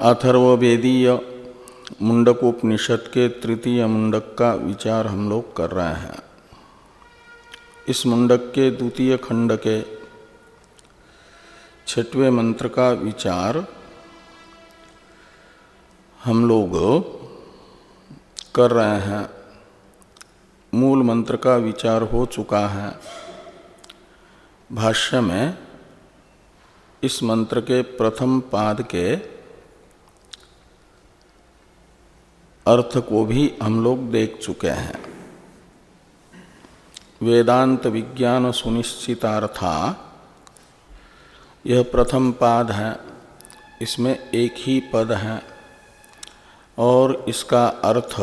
अथर्ववेदीय मुंडकोपनिषद के तृतीय मुंडक का विचार हम लोग कर रहे हैं। इस मुंडक के द्वितीय खंड के छठवें मंत्र का विचार हम लोग कर रहे हैं। मूल मंत्र का विचार हो चुका है। भाष्य में इस मंत्र के प्रथम पाद के अर्थ को भी हम लोग देख चुके हैं। वेदांत विज्ञान सुनिश्चितार्था, यह प्रथम पाद है। इसमें एक ही पद है और इसका अर्थ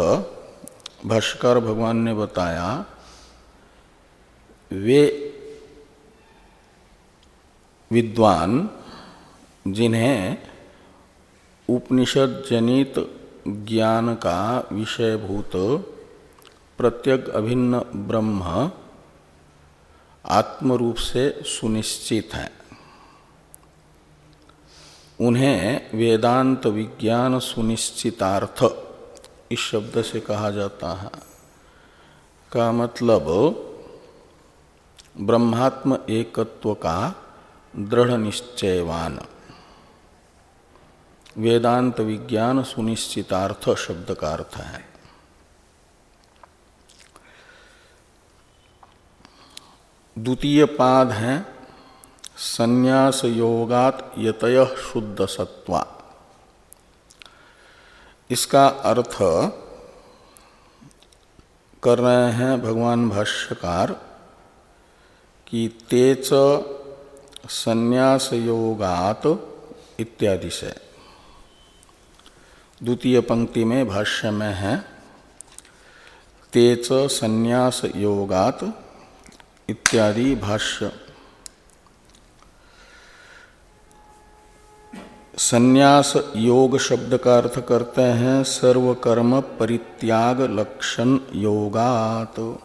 भाष्कर भगवान ने बताया, वे विद्वान जिन्हें उपनिषद जनित ज्ञान का विषयभूत प्रत्यक अभिन्न ब्रह्म आत्मरूप से सुनिश्चित है। उन्हें वेदांत विज्ञान सुनिश्चितार्थ इस शब्द से कहा जाता है। का मतलब ब्रह्मात्म एकत्व का दृढ़ निश्चयवान। वेदांत विज्ञान सुनिश्चितार्थ शब्द का अर्थ है। द्वितीय पाद है संन्यास योगात यतय शुद्ध सत्वा इसका अर्थ, कर रहे हैं भगवान भाष्यकार कि तेच संन्यास योगात इत्यादि से। द्वितीय पंक्ति में भाष्य में है, तेच संन्यास योगात इत्यादि भाष्य। संन्यास योग शब्द का अर्थ करते हैं सर्वकर्म परित्याग लक्षण योगात।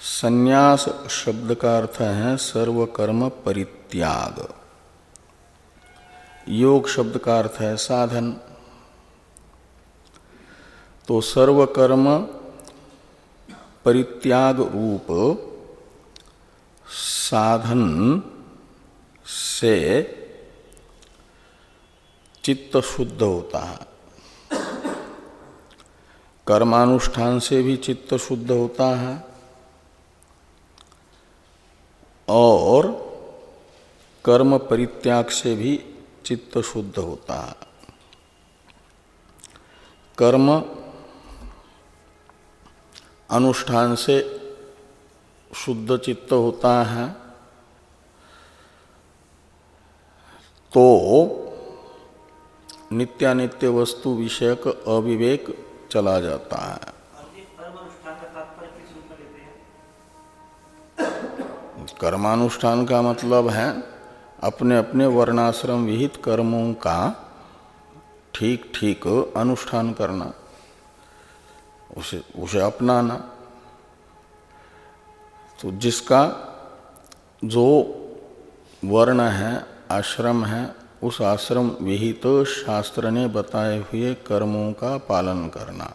संन्यास शब्द का अर्थ है सर्वकर्म परित्याग। योग शब्द का अर्थ है साधन। तो सर्वकर्म परित्याग रूप साधन से चित्त शुद्ध होता है। कर्मानुष्ठान से भी चित्त शुद्ध होता है। और कर्म परित्याग से भी चित्त शुद्ध होता है। कर्म अनुष्ठान से शुद्ध चित्त होता है। तो नित्यानित्य वस्तु विषयक अविवेक चला जाता है। कर्मानुष्ठान का मतलब है अपने अपने वर्णाश्रम विहित कर्मों का ठीक ठीक अनुष्ठान करना, उसे उसे अपनाना। तो जिसका जो वर्ण है, आश्रम है, उस आश्रम विहित तो शास्त्र ने बताए हुए कर्मों का पालन करना।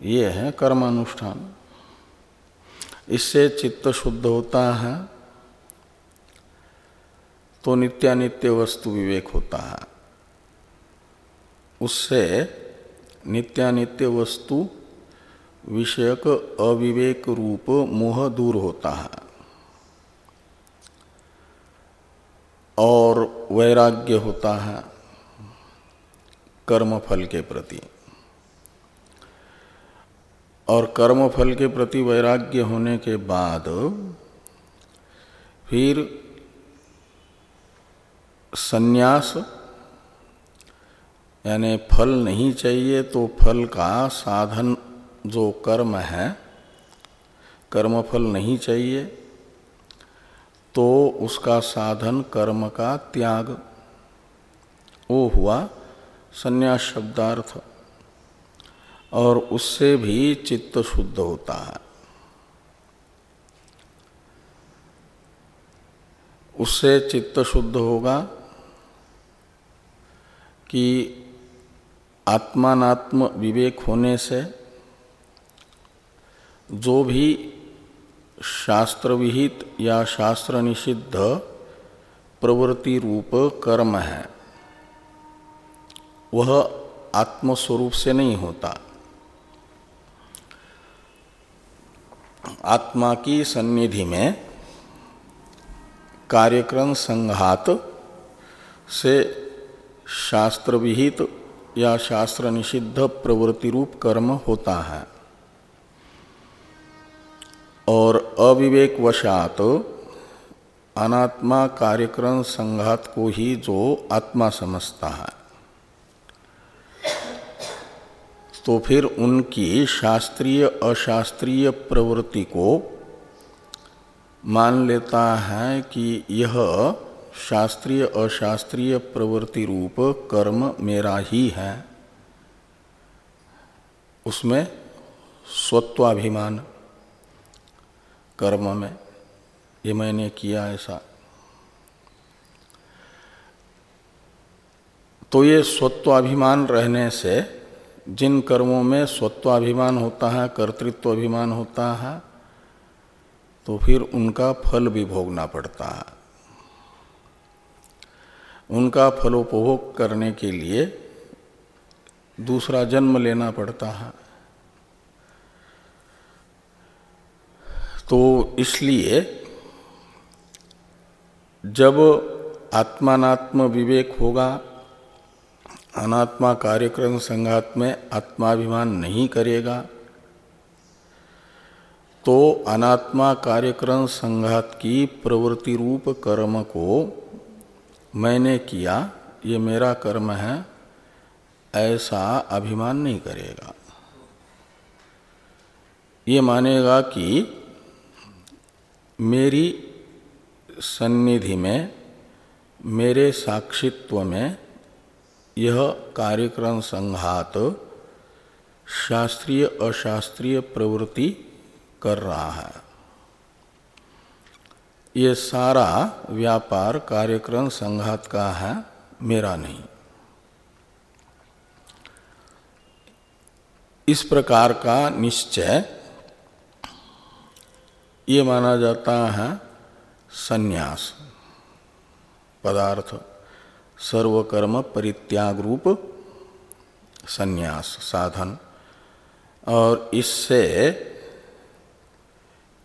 ये है कर्मानुष्ठान। इससे चित्त शुद्ध होता है तो नित्यानित्य वस्तु विवेक होता है। उससे नित्यानित्य वस्तु विषयक अविवेक रूप मोह दूर होता है। और वैराग्य होता है कर्म फल के प्रति। और कर्म फल के प्रति वैराग्य होने के बाद फिर सन्यास। यानी फल नहीं चाहिए तो फल का साधन जो कर्म है कर्म फल नहीं चाहिए तो उसका साधन कर्म का त्याग। वो हुआ संन्यास शब्दार्थ। और उससे भी चित्त शुद्ध होता है। उससे चित्त शुद्ध होगा कि आत्मात्म विवेक होने से जो भी शास्त्र विहित या शास्त्र निषिद्ध प्रवृत्ति रूप कर्म है, वह आत्मस्वरूप से नहीं होता। आत्मा की सन्निधि में कार्यक्रम संघात से शास्त्र विहित या शास्त्र निषिद्ध प्रवृत्ति रूप कर्म होता है। और अविवेक वशात अनात्मा कार्यक्रम संघात को ही जो आत्मा समझता है। तो फिर उनकी शास्त्रीय अशास्त्रीय प्रवृत्ति को मान लेता है कि यह शास्त्रीय अशास्त्रीय प्रवृत्ति रूप कर्म मेरा ही है। उसमें स्वत्वाभिमान, कर्म में, ये मैंने किया ऐसा। तो ये स्वत्वाभिमान रहने से जिन कर्मों में स्वत्वाभिमान होता है, कर्तृत्वाभिमान होता है तो फिर उनका फल भी भोगना पड़ता है। उनका फलोपभोग करने के लिए दूसरा जन्म लेना पड़ता है। तो इसलिए जब आत्मात्म विवेक होगा, अनात्मा कार्यक्रम संघात में आत्माभिमान नहीं करेगा तो अनात्मा कार्यक्रम संघात की प्रवृत्ति रूप कर्म को मैंने किया, ये मेरा कर्म है, ऐसा अभिमान नहीं करेगा। ये मानेगा कि मेरी सन्निधि में, मेरे साक्षित्व में यह कार्यक्रम संघात शास्त्रीय अशास्त्रीय प्रवृत्ति कर रहा है। ये सारा व्यापार कार्यक्रम संघात का है, मेरा नहीं। इस प्रकार का निश्चय ये माना जाता है संन्यास, पदार्थ, सर्वकर्म परित्याग रूप संन्यास, साधन। और इससे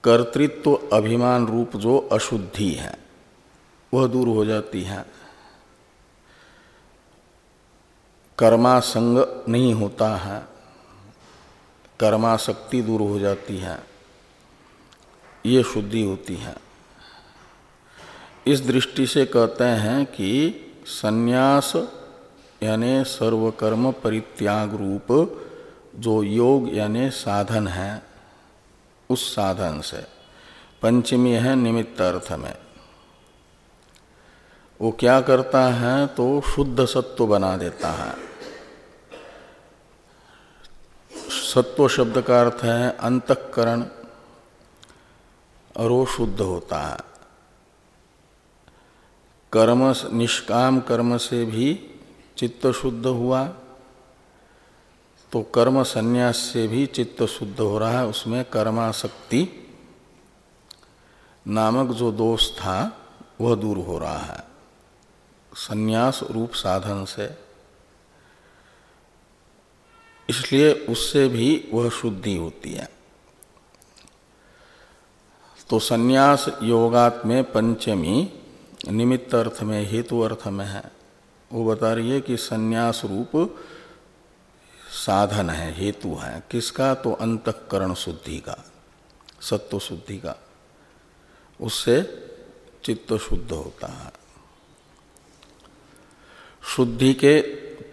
कर्तृत्व अभिमान रूप जो अशुद्धि है, वह दूर हो जाती है। कर्मासंग नहीं होता है, कर्माशक्ति दूर हो जाती है, ये शुद्धि होती है। इस दृष्टि से कहते हैं कि संन्यास यानी सर्वकर्म परित्याग रूप जो योग यानी साधन है उस साधन से। पंचमी है निमित्त अर्थ में वो क्या करता है तो शुद्ध सत्व बना देता है। सत्व शब्द का अर्थ है अंतकरण, और वो शुद्ध होता है। कर्म, निष्काम कर्म से भी चित्त शुद्ध हुआ। तो कर्म संन्यास से भी चित्त शुद्ध हो रहा है, उसमें कर्माशक्ति नामक जो दोष था, वह दूर हो रहा है। संन्यास रूप साधन से। इसलिए उससे भी वह शुद्धि होती है। तो संन्यास योगात में पंचमी, निमित्त अर्थ में, हेतु अर्थ में है। वो बता रही है कि संन्यास रूप साधन है, हेतु है। किसका? तो अंतकरण शुद्धि का, सत्व शुद्धि का। उससे चित्त शुद्ध होता है। शुद्धि के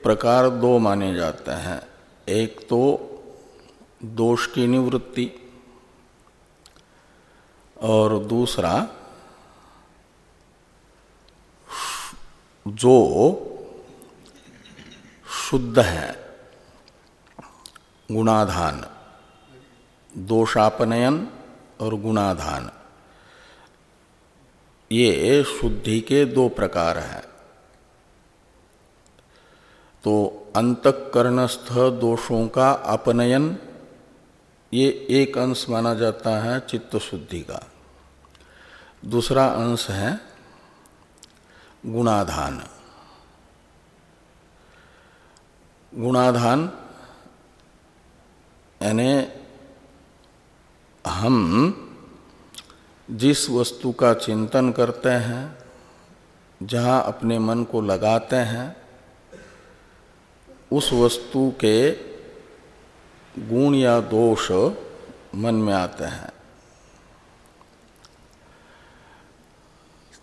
प्रकार दो माने जाते हैं। एक तो दोष की निवृत्ति और दूसरा जो शुद्ध है। गुणाधान। दोषापनयन और गुणाधान। ये शुद्धि के दो प्रकार हैं। तो अंतकरणस्थ दोषों का अपनयन, ये एक अंश माना जाता है चित्त शुद्धि का। दूसरा अंश है गुणाधान। गुणाधान यानी हम जिस वस्तु का चिंतन करते हैं, जहाँ अपने मन को लगाते हैं, उस वस्तु के गुण या दोष मन में आते हैं।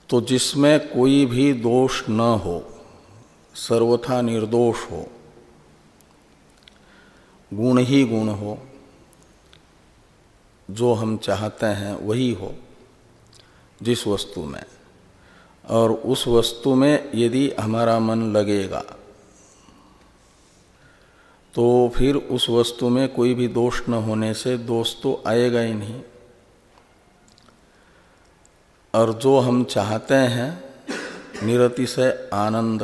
तो जिसमें कोई भी दोष न हो, सर्वथा निर्दोष हो गुण ही गुण हो। जो हम चाहते हैं वही हो, जिस वस्तु में। और उस वस्तु में यदि हमारा मन लगेगा तो फिर उस वस्तु में कोई भी दोष न होने से दोष तो आएगा ही नहीं। और जो हम चाहते हैं निरति से आनंद,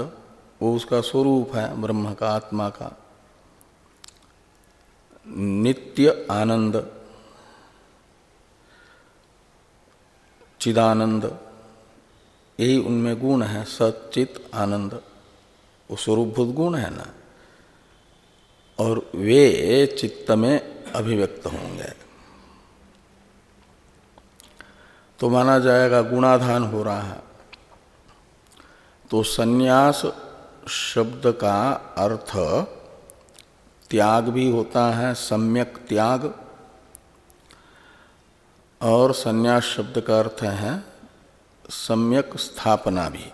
वो उसका स्वरूप है, ब्रह्म का, आत्मा का। नित्य आनंद, चिदानंद, यही उनमें गुण है, सचित आनंद। वो स्वरूपभूत गुण है ना? और वे चित्त में अभिव्यक्त होंगे। तो माना जाएगा गुणाधान हो रहा है। तो सन्यास शब्द का अर्थ त्याग भी होता है, सम्यक त्याग। और संन्यास शब्द का अर्थ है सम्यक स्थापना भी।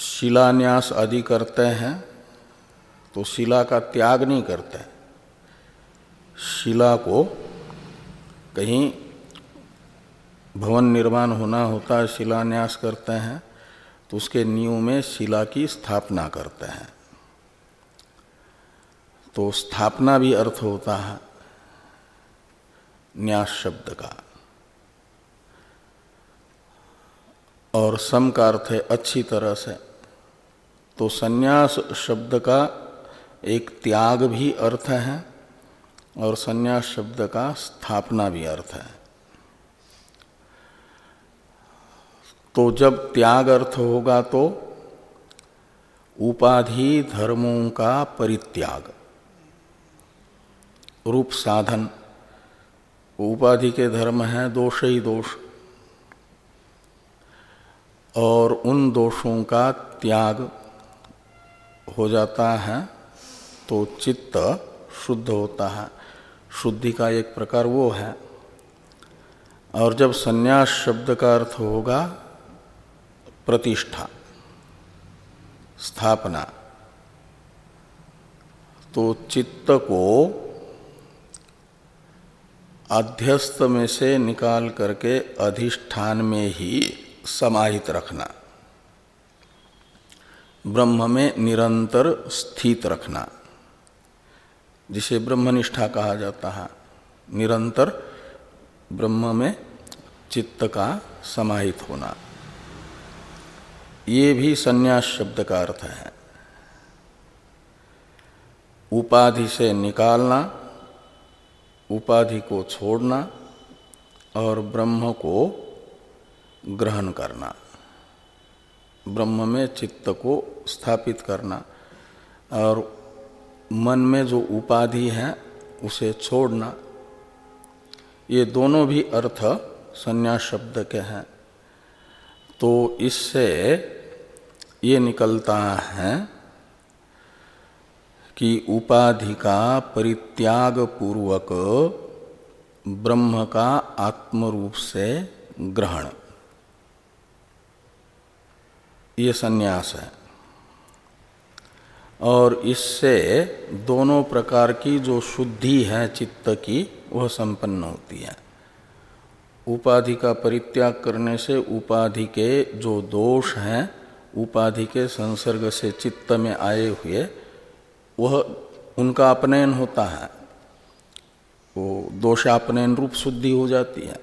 शिलान्यास आदि करते हैं तो शिला का त्याग नहीं करते। शिला को कहीं भवन निर्माण होना होता है, शिलान्यास करते हैं तो उसके नींव में शिला की स्थापना करते हैं। तो स्थापना भी अर्थ होता है न्यास शब्द का। और सम का अर्थ है अच्छी तरह से। तो संन्यास शब्द का एक त्याग भी अर्थ है और संन्यास शब्द का स्थापना भी अर्थ है। तो जब त्याग अर्थ होगा तो उपाधि धर्मों का परित्याग। रूप साधन, उपाधि के धर्म हैं, दोष ही दोष। और उन दोषों का त्याग हो जाता है तो चित्त शुद्ध होता है। शुद्धि का एक प्रकार वो है। और जब संन्यास शब्द का अर्थ होगा प्रतिष्ठा, स्थापना। तो चित्त को अध्यस्त में से निकाल करके अधिष्ठान में ही समाहित रखना। ब्रह्म में निरंतर स्थित रखना, जिसे ब्रह्मनिष्ठा कहा जाता है। निरंतर ब्रह्म में चित्त का समाहित होना। ये भी संन्यास शब्द का अर्थ है। उपाधि से निकालना, उपाधि को छोड़ना और ब्रह्म को ग्रहण करना। ब्रह्म में चित्त को स्थापित करना और मन में जो उपाधि है, उसे छोड़ना, ये दोनों भी अर्थ संन्यास शब्द के हैं। तो इससे ये निकलता है कि उपाधि का परित्याग पूर्वक ब्रह्म का आत्म रूप से ग्रहण। ये सन्यास है। और इससे दोनों प्रकार की जो शुद्धि है चित्त की, वह संपन्न होती है। उपाधि का परित्याग करने से उपाधि के जो दोष हैं, उपाधि के संसर्ग से चित्त में आए हुए, वह उनका अपनयन होता है। वो दोषापनयन रूप शुद्धि हो जाती है।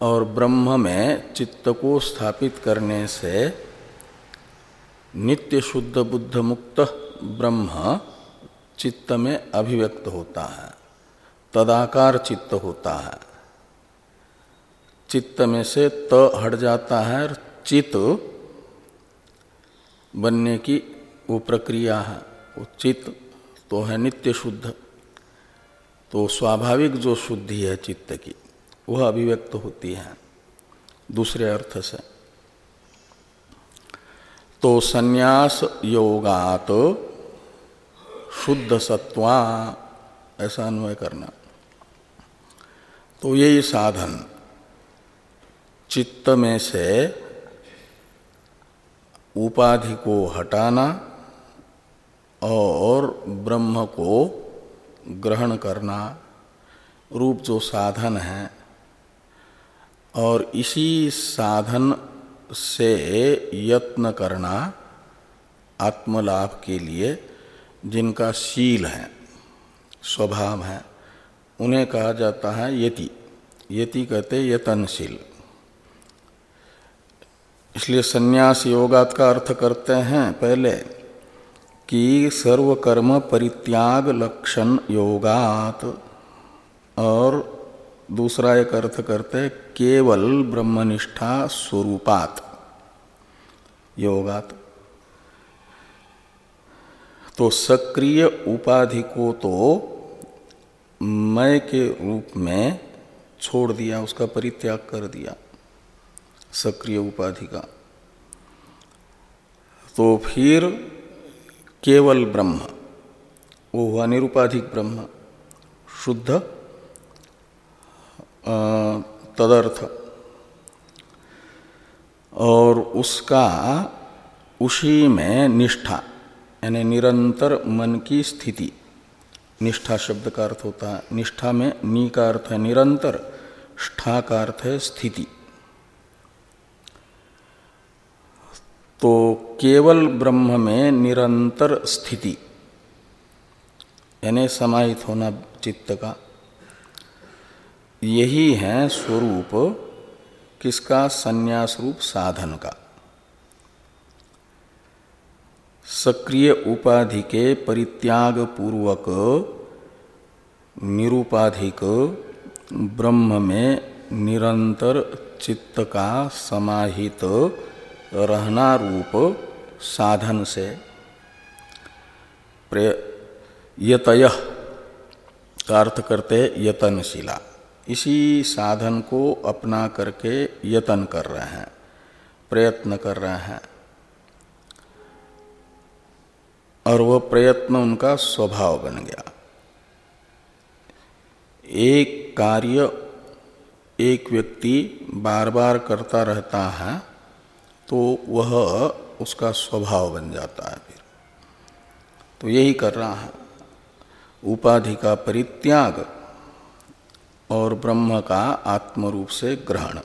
और ब्रह्म में चित्त को स्थापित करने से नित्य शुद्ध बुद्ध मुक्त ब्रह्म चित्त में अभिव्यक्त होता है। तदाकार चित्त होता है। चित्त में से त हट जाता है और चित्त बनने की वो प्रक्रिया है। वो चित्त तो है नित्य शुद्ध। तो स्वाभाविक जो शुद्धि है चित्त की, वह अभिव्यक्त होती है दूसरे अर्थ से। तो संन्यास योगात शुद्ध सत्वा, ऐसा अन्वय करना। तो यही साधन चित्त में से उपाधि को हटाना और ब्रह्म को ग्रहण करना रूप जो साधन है। और इसी साधन से यत्न करना आत्मलाभ के लिए जिनका शील है, स्वभाव है, उन्हें कहा जाता है यति। यति कहते यतनशील। इसलिए संन्यास योगात का अर्थ करते हैं पहले कि सर्वकर्म परित्याग लक्षण योगात। और दूसरा एक अर्थ करते केवल ब्रह्मनिष्ठा स्वरूपात योगात। तो सक्रिय उपाधि को तो मय के रूप में छोड़ दिया, उसका परित्याग कर दिया। सक्रिय उपाधि का। तो फिर केवल ब्रह्म, वो हुआ निरुपाधिक ब्रह्म, शुद्ध तदर्थ। और उसका, उसी में निष्ठा, यानी निरंतर मन की स्थिति। निष्ठा शब्द का अर्थ होता है, निष्ठा में नी का अर्थ है निरंतरष्ठा का अर्थ है स्थिति। तो केवल ब्रह्म में निरंतर स्थिति, यानी समाहित होना चित्त का। यही है स्वरूप, किसका? संन्यास रूप साधन का। सक्रिय उपाधि के परित्याग पूर्वक निरुपाधिक ब्रह्म में निरंतर चित्त का समाहित रहना रूप साधन से। यतय का अर्थ करते यतनशिला। इसी साधन को अपना करके यतन कर रहे हैं, प्रयत्न कर रहे हैं। और वह प्रयत्न उनका स्वभाव बन गया। एक कार्य एक व्यक्ति बार बार करता रहता है तो वह उसका स्वभाव बन जाता है फिर। तो यही कर रहा है। उपाधि का परित्याग और ब्रह्म का आत्म रूप से ग्रहण।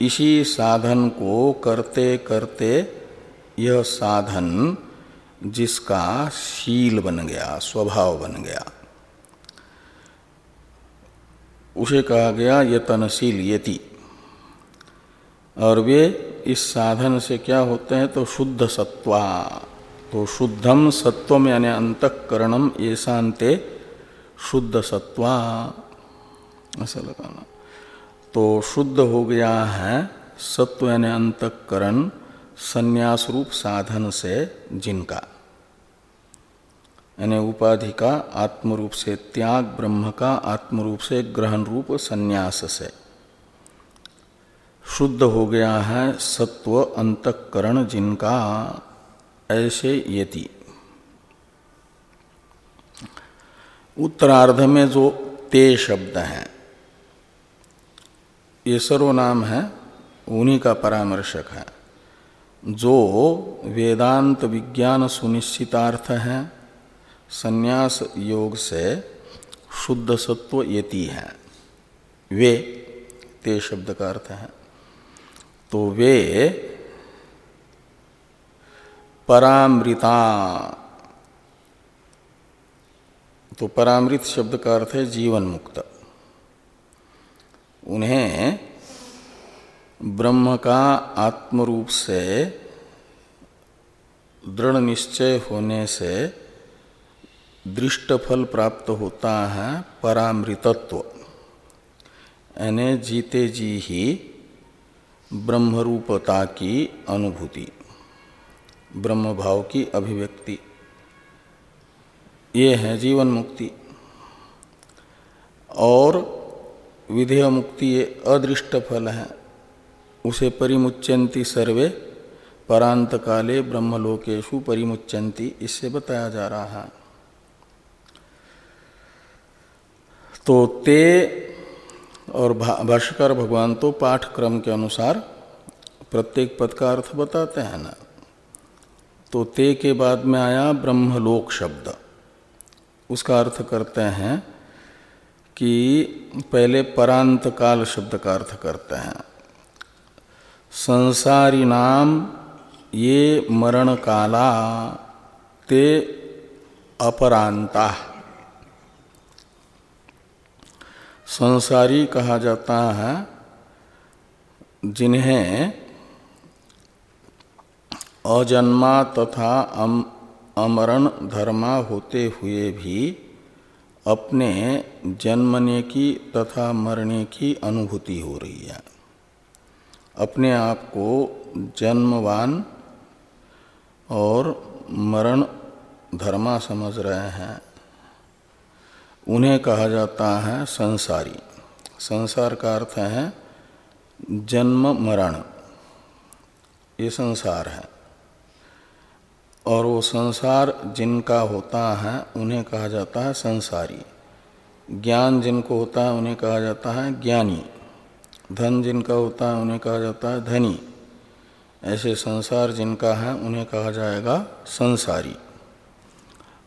इसी साधन को करते करते यह साधन जिसका शील बन गया, स्वभाव बन गया। उसे कहा गया यतनशील यति। और वे इस साधन से क्या होते हैं? तो शुद्ध सत्वा। तो शुद्धम सत्वम यानी अंतकरणम ऐसांते शुद्ध सत्वा। ऐसा लगाना। तो शुद्ध हो गया है सत्व यानी अंतकरण संन्यास रूप साधन से जिनका। यानी उपाधि का आत्मरूप से त्याग, ब्रह्म का आत्मरूप से ग्रहण रूप संन्यास से। शुद्ध हो गया है सत्व अंतकरण जिनका, ऐसे यति। उत्तरार्ध में जो ते शब्द है, ये सर्वनाम है, उन्हीं का परामर्शक है। जो वेदांत विज्ञान सुनिश्चितार्थ है, संन्यास योग से शुद्ध सत्व यति है। वे ते शब्द का अर्थ है। तो वे परामृता तो परामृत शब्द का अर्थ है जीवन मुक्त उन्हें ब्रह्म का आत्म रूप से, दृढ़ निश्चय होने से दृष्ट फल प्राप्त होता है परामृतत्व। यानी जीते जी ही ब्रह्मरूपता की अनुभूति ब्रह्म भाव की अभिव्यक्ति। ये है जीवन मुक्ति। और विधेय मुक्ति ये अदृष्ट फल है। उसे परिमुच्यंती सर्वे परांत काले ब्रह्मलोकेशु परिमुच्यंती, इससे बताया जा रहा है। तो ते और भाष्कर भगवान तो पाठ क्रम के अनुसार प्रत्येक पद का अर्थ बताते हैं ना। तो ते के बाद में आया ब्रह्मलोक शब्द। उसका अर्थ करते हैं कि पहले परांत काल शब्द का अर्थ करते हैं। संसारी नाम ये मरण काला ते अपरांता। संसारी कहा जाता है जिन्हें अजन्मा तथा अम, अमरण धर्मा होते हुए भी अपने जन्मने की तथा मरने की अनुभूति हो रही है। अपने आप को जन्मवान और मरण धर्मा समझ रहे हैं। उन्हें कहा जाता है संसारी। संसार का अर्थ है जन्म, मरण। ये संसार है। और वो संसार जिनका होता है, उन्हें कहा जाता है संसारी। ज्ञान जिनको होता है, उन्हें कहा जाता है ज्ञानी। धन जिनका होता है, उन्हें कहा जाता है धनी। ऐसे संसार जिनका है, उन्हें कहा जाएगा संसारी।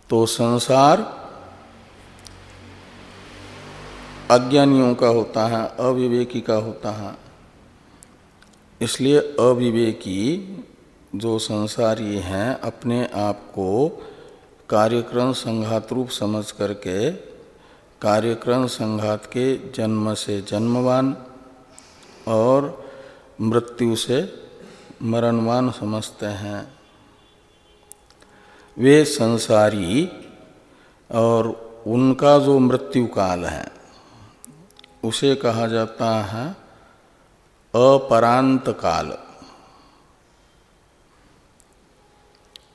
तो संसार अज्ञानियों का होता है, अविवेकी का होता है। इसलिए अविवेकी जो संसारी हैं, अपने आप को कार्यक्रम संघात रूप समझ करके, कार्यक्रम संघात के जन्म से जन्मवान और मृत्यु से मरणवान समझते हैं। वे संसारी और उनका जो मृत्यु काल है उसे कहा जाता है अपरांत काल।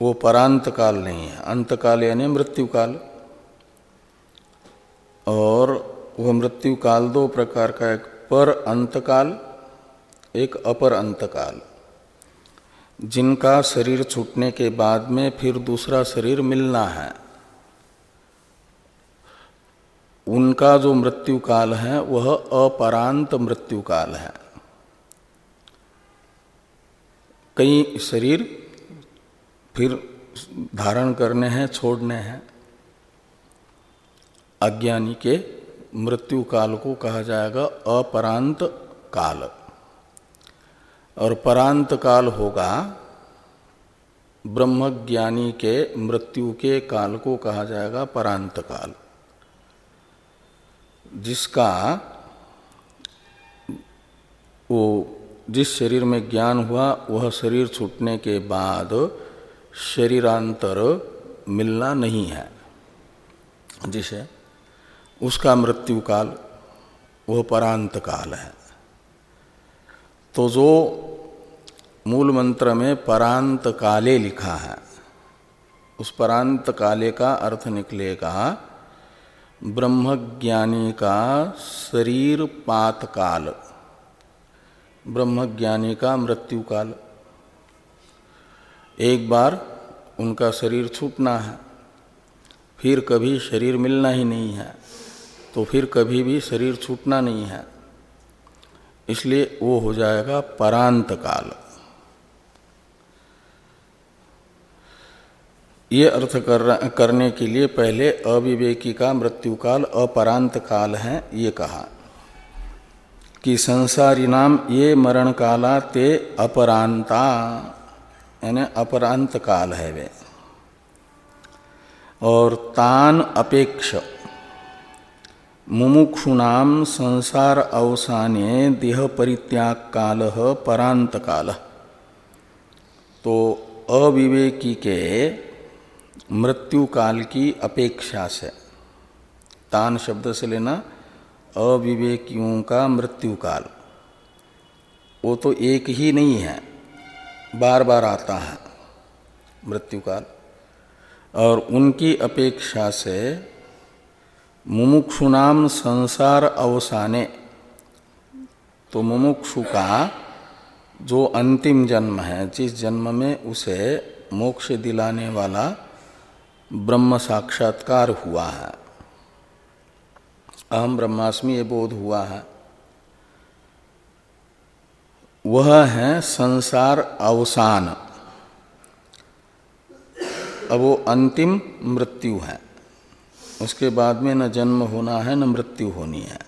वो परांत काल नहीं है, अंत काल यानी मृत्यु काल। और वह मृत्यु काल दो प्रकार का एक पर अंतकाल एक अपर अंतकाल जिनका शरीर छूटने के बाद में फिर दूसरा शरीर मिलना है। उनका जो मृत्यु काल है, वह अपरांत मृत्यु काल है। कई शरीर फिर धारण करने हैं, छोड़ने हैं। अज्ञानी के मृत्यु काल को कहा जाएगा अपरांत काल। और परांत काल होगा, ब्रह्मज्ञानी के मृत्यु के काल को कहा जाएगा परांत काल। जिसका वो जिस शरीर में ज्ञान हुआ, वह शरीर छूटने के बाद शरीरांतर मिलना नहीं है। जिसे उसका मृत्यु काल वह परांत काल है। तो जो मूल मंत्र में परांत काले लिखा है, उस परांत काले का अर्थ निकलेगा ब्रह्मज्ञानी का शरीर पात काल ब्रह्मज्ञानी का मृत्यु काल एक बार उनका शरीर छूटना है, फिर कभी शरीर मिलना ही नहीं है तो फिर कभी भी शरीर छूटना नहीं है। इसलिए वो हो जाएगा परांत काल ये अर्थ कर, करने के लिए पहले अविवेकी का मृत्यु काल अपरांत काल है ये कहा। कि संसारी नाम ये मरण काला ते अपरांता यानी अपरांत काल है वे। और तान अपेक्ष मुमुक्षुनाम संसार अवसाने देह परित्याग काल परांत काल। तो अविवेकी के मृत्यु काल की अपेक्षा से। तान शब्द से लेना अविवेकियों का मृत्यु काल वो तो एक ही नहीं है बार बार आता है मृत्यु काल और उनकी अपेक्षा से मुमुक्षुनाम संसार अवसाने। तो मुमुक्षु का जो अंतिम जन्म है, जिस जन्म में उसे मोक्ष दिलाने वाला ब्रह्म साक्षात्कार हुआ है। अहम ब्रह्मास्मि ये बोध हुआ है। वह है संसार अवसान। अब वो अंतिम मृत्यु है। उसके बाद में न जन्म होना है, न मृत्यु होनी है।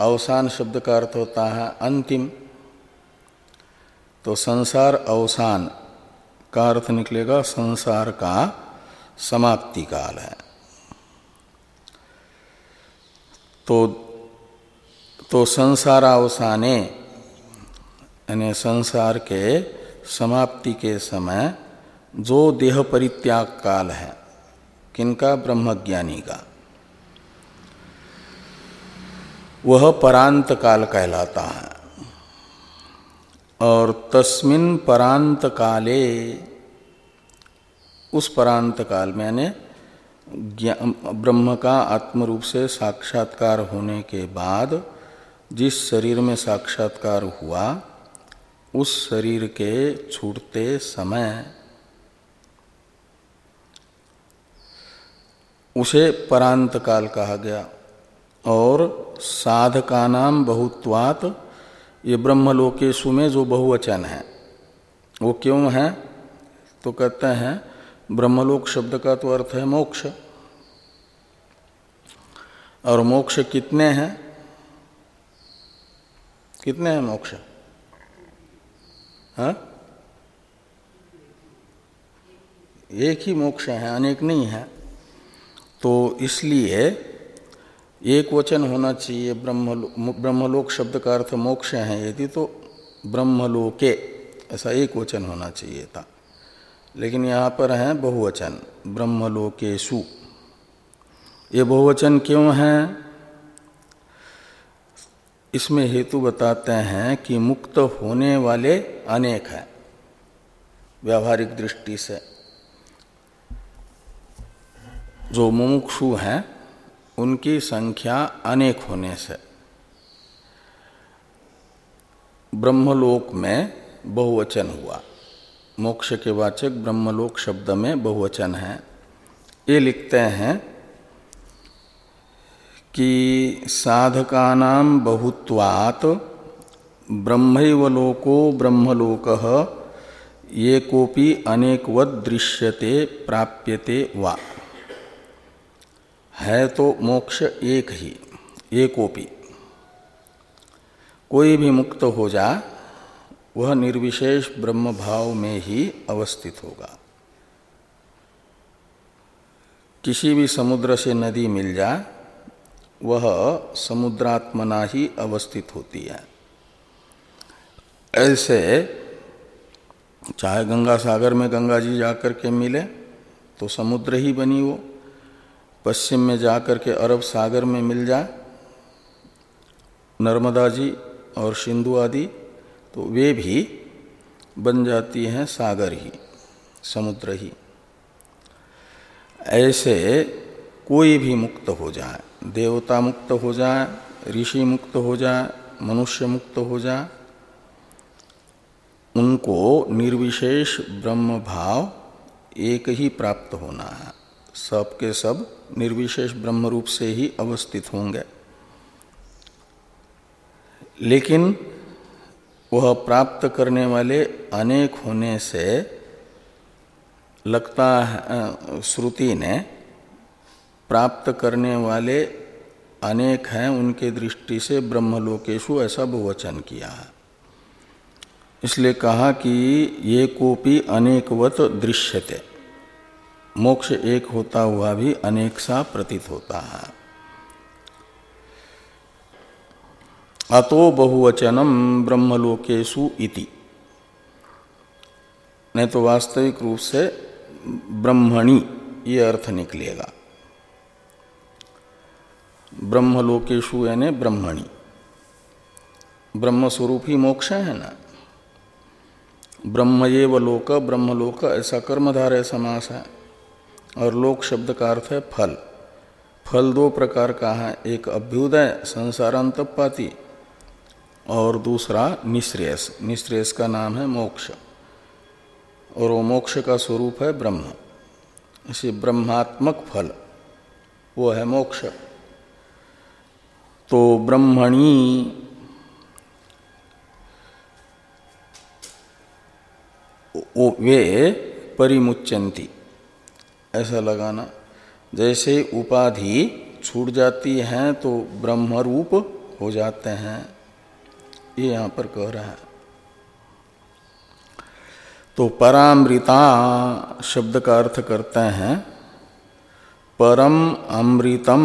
अवसान शब्द का अर्थ होता है अंतिम। तो संसार अवसान का अर्थ निकलेगा संसार का समाप्ति काल है। तो तो संसारावसाने, यानी संसार के समाप्ति के समय जो देह परित्याग काल है, किनका? ब्रह्मज्ञानी का। वह परांत काल कहलाता है। और तस्मिन परांत काले उस परांत काल में यानी ब्रह्म का आत्म रूप से साक्षात्कार होने के बाद जिस शरीर में साक्षात्कार हुआ, उस शरीर के छूटते समय उसे परांत काल कहा गया। और साधका नाम बहुत्वात, ये ब्रह्मलोकेशु में जो बहुवचन है, वो क्यों है? तो कहते हैं ब्रह्मलोक शब्द का तो अर्थ है मोक्ष। और मोक्ष कितने हैं? कितने हैं मोक्ष? हा? एक ही मोक्ष है, अनेक नहीं है। तो इसलिए एक वचन होना चाहिए, ब्रह्मलो, ब्रह्मलोक शब्द का अर्थ मोक्ष है यदि तो ब्रह्मलोके, ऐसा एक वचन होना चाहिए था। लेकिन यहाँ पर है बहुवचन, ब्रह्मलोकेशु। ये बहुवचन क्यों है? इसमें हेतु बताते हैं कि मुक्त होने वाले अनेक हैं, व्यावहारिक दृष्टि से। जो मुमुक्षु हैं, उनकी संख्या अनेक होने से। ब्रह्मलोक में बहुवचन हुआ। मोक्ष के वाचक ब्रह्मलोक शब्द में बहुवचन है। ये लिखते हैं कि साधकानाम बहुत्वात् ब्रह्मलोको ब्रह्मलोक ये कोपी अनेकवत दृश्यते, प्राप्यते वा। है तो मोक्ष एक ही एकोपी कोई भी मुक्त हो जा वह निर्विशेष ब्रह्म भाव में ही अवस्थित होगा। किसी भी समुद्र से नदी मिल जाए, वह समुद्रात्मना ही अवस्थित होती है। ऐसे चाहे गंगा सागर में गंगा जी जाकर के मिले तो समुद्र ही बनी वो पश्चिम में जाकर के अरब सागर में मिल जाए, नर्मदा जी और सिंधु आदि तो वे भी बन जाती हैं सागर ही, समुद्र ही। ऐसे कोई भी मुक्त हो जाए, देवता मुक्त हो जाए, ऋषि मुक्त हो जाए, मनुष्य मुक्त हो जाए, उनको निर्विशेष ब्रह्म भाव एक ही प्राप्त होना है। सब के सब निर्विशेष ब्रह्म रूप से ही अवस्थित होंगे। लेकिन वह प्राप्त करने वाले अनेक होने से लगता है श्रुति ने प्राप्त करने वाले अनेक हैं, उनके दृष्टि से ब्रह्मलोकेशु ऐसा बहुवचन किया है। इसलिए कहा कि ये कोपी अनेकवत दृश्यते, मोक्ष एक होता हुआ भी अनेक सा प्रतीत होता है। अतो बहुवचनम ब्रह्मलोकेशु इति। नहीं तो वास्तविक रूप से ब्रह्मणी, ये अर्थ निकलेगा। ब्रह्मलोकेशु यानी ब्रह्मणी। ब्रह्म स्वरूप ही मोक्ष है ना? ब्रह्म ये लोक, ब्रह्मलोक ऐसा कर्मधारय समास है। और लोक शब्द का अर्थ है फल। फल दो प्रकार का है, एक अभ्युदय, संसारांतपाती और दूसरा निश्रेयस निश्रेयस का नाम है मोक्ष। और वो मोक्ष का स्वरूप है ब्रह्म। इसी ब्रह्मात्मक फल, वो है मोक्ष। तो ब्रह्मणी वे परिमुच्यंती। ऐसा लगाना, जैसे उपाधि छूट जाती हैं तो ब्रह्मरूप हो जाते हैं। ये यहाँ पर कह रहा है। तो परामृता शब्द का अर्थ करते हैं, परम अमृतम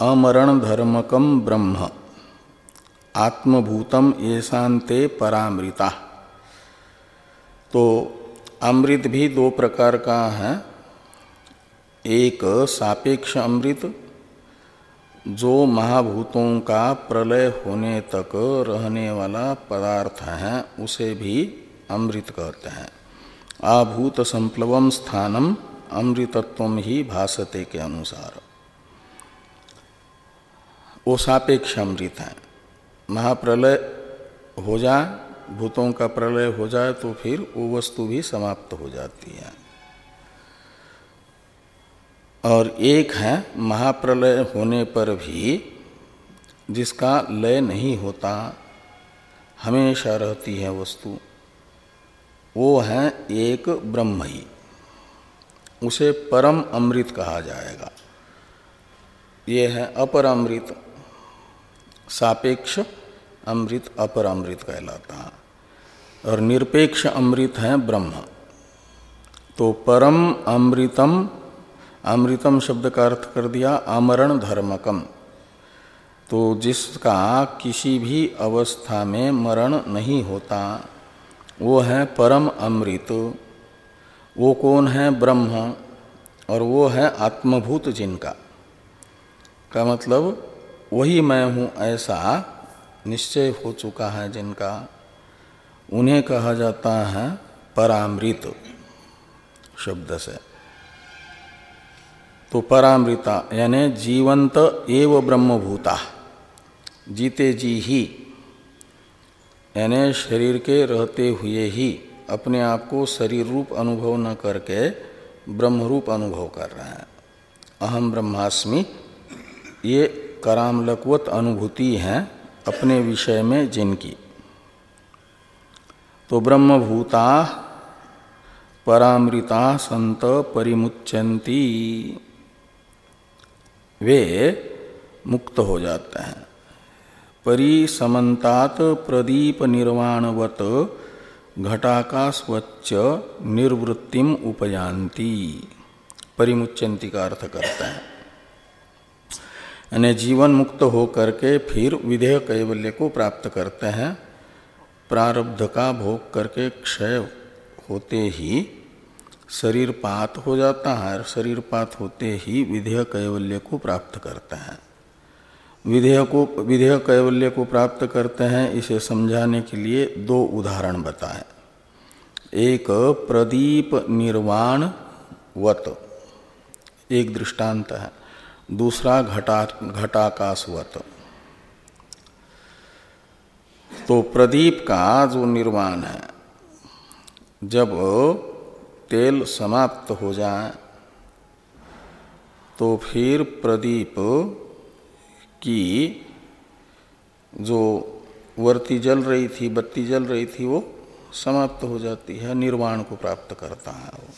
अमरण धर्मकम ब्रह्म, आत्मभूतम ये शांते परामृता। तो अमृत भी दो प्रकार का है, एक सापेक्ष अमृत जो महाभूतों का प्रलय होने तक रहने वाला पदार्थ है, उसे भी अमृत कहते हैं। आभूत संप्लवम स्थानम अमृतत्व ही भाषते के अनुसार। वो सापेक्ष अमृत है। महाप्रलय हो जाए, भूतों का प्रलय हो जाए तो फिर वो वस्तु भी समाप्त हो जाती है। और एक है महाप्रलय होने पर भी जिसका लय नहीं होता, हमेशा रहती है वस्तु। वो है एक ब्रह्म ही उसे परम अमृत कहा जाएगा। ये है अपर अमृत। सापेक्ष अमृत अपर अमृत कहलाता है। और निरपेक्ष अमृत है ब्रह्म। तो परम अमृतम अमृतम शब्द का अर्थ कर दिया, आमरण धर्मकम। तो जिसका किसी भी अवस्था में मरण नहीं होता, वो है परम अमृत। वो कौन है? ब्रह्म। और वो है आत्मभूत जिनका। का मतलब वही मैं हूँ ऐसा निश्चय हो चुका है जिनका। उन्हें कहा जाता है परामृत शब्द से। तो परामृता यानि जीवंत एव ब्रह्मभूता। जीते जी ही, यानी शरीर के रहते हुए ही अपने आप को शरीर रूप अनुभव न करके ब्रह्म रूप अनुभव कर रहे हैं। अहम ब्रह्मास्मि, ये करामलकवत अनुभूति है अपने विषय में जिनकी। तो ब्रह्मभूता, परामृता, संत परिमुच्यंती वे मुक्त हो जाते हैं। परिसमन्तात प्रदीप निर्वाणवत घटाकाशवच्च निर्वृत्तिम उपयांती परिमुच्यंती का अर्थ करते हैं। यानी जीवन मुक्त हो करके फिर विधेय कैवल्य को प्राप्त करते हैं। प्रारब्ध का भोग करके क्षय होते ही शरीर पात हो जाता है शरीर पात होते ही विधेय कैवल्य को प्राप्त करते हैं। विधेय को, विधेय कैवल्य को प्राप्त करते हैं, इसे समझाने के लिए दो उदाहरण बताए। एक, प्रदीप निर्वाण वत, एक दृष्टांत है। दूसरा, घटा, घटाकाशवत। तो प्रदीप का जो निर्वाण है, जब तेल समाप्त हो जाए तो फिर प्रदीप की जो वर्ती जल रही थी, बत्ती जल रही थी, वो समाप्त हो जाती है, निर्वाण को प्राप्त करता है वो।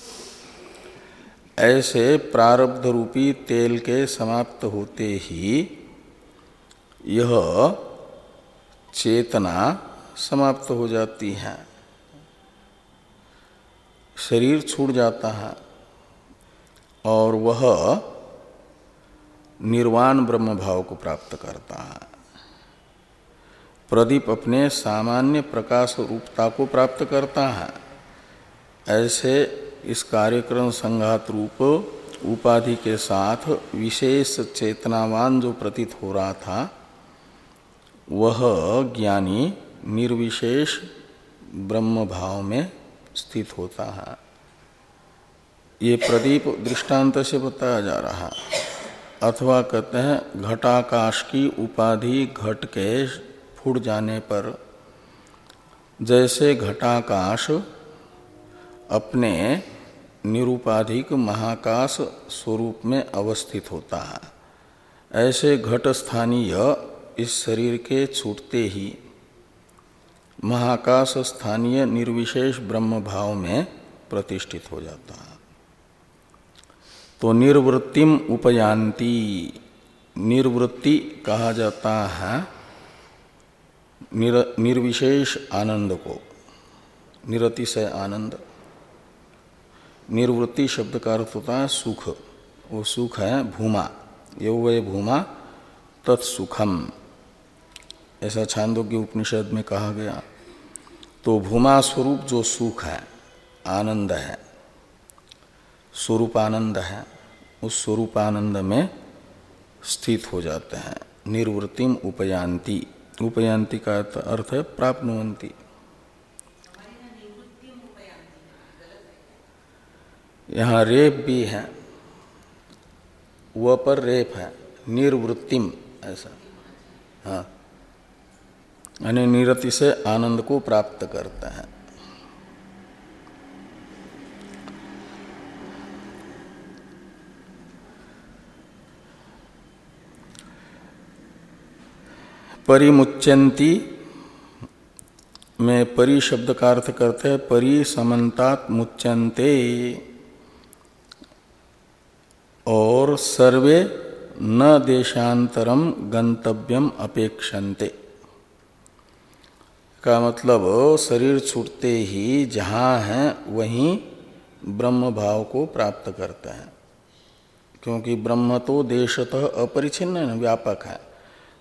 ऐसे प्रारब्ध रूपी तेल के समाप्त होते ही यह चेतना समाप्त हो जाती है। शरीर छूट जाता है और वह निर्वाण ब्रह्म भाव को प्राप्त करता है। प्रदीप अपने सामान्य प्रकाश रूपता को प्राप्त करता है। ऐसे इस कार्यक्रम संघात रूप उपाधि के साथ विशेष चेतनावान जो प्रतीत हो रहा था, वह ज्ञानी निर्विशेष ब्रह्म भाव में स्थित होता है। ये प्रदीप दृष्टांत से बताया जा रहा अथवा कहते हैं, घटाकाश की उपाधि घट के फूट जाने पर जैसे घटाकाश अपने निरुपाधिक महाकाश स्वरूप में अवस्थित होता है, ऐसे घट स्थानीय इस शरीर के छूटते ही महाकाश स्थानीय निर्विशेष ब्रह्म भाव में प्रतिष्ठित हो जाता है। तो निर्वृत्तिम उपयांती निर्वृत्ति कहा जाता है निर, निर्विशेष आनंद को निरतिशय आनंद। निर्वृत्ति शब्द का अर्थ होता है सुख वो सुख है भूमा यौवय भूमा तत्सुखम। ऐसा छांदोग्य उपनिषद में कहा गया तो भूमा स्वरूप जो सुख है, आनंद है स्वरूप आनंद है, उस स्वरूप आनंद में स्थित हो जाते हैं। निर्वृत्तिम उपयांति उपयांति का अर्थ है प्राप्तवंती यहाँ रेप भी है, वह पर रेप है। निर्वृत्तिम, ऐसा। हाँ। यानी निरति से आनंद को प्राप्त करता है। परिमुच्यंती में परि शब्द का अर्थ करते हैं, परि समन्तात मुच्यंते। और सर्वे न देशांतरम गंतव्यम अपेक्षन्ते का मतलब शरीर छूटते ही जहाँ हैं, वहीं ब्रह्म भाव को प्राप्त करते हैं। क्योंकि ब्रह्म तो देशतः अपरिचिन्न व्यापक है।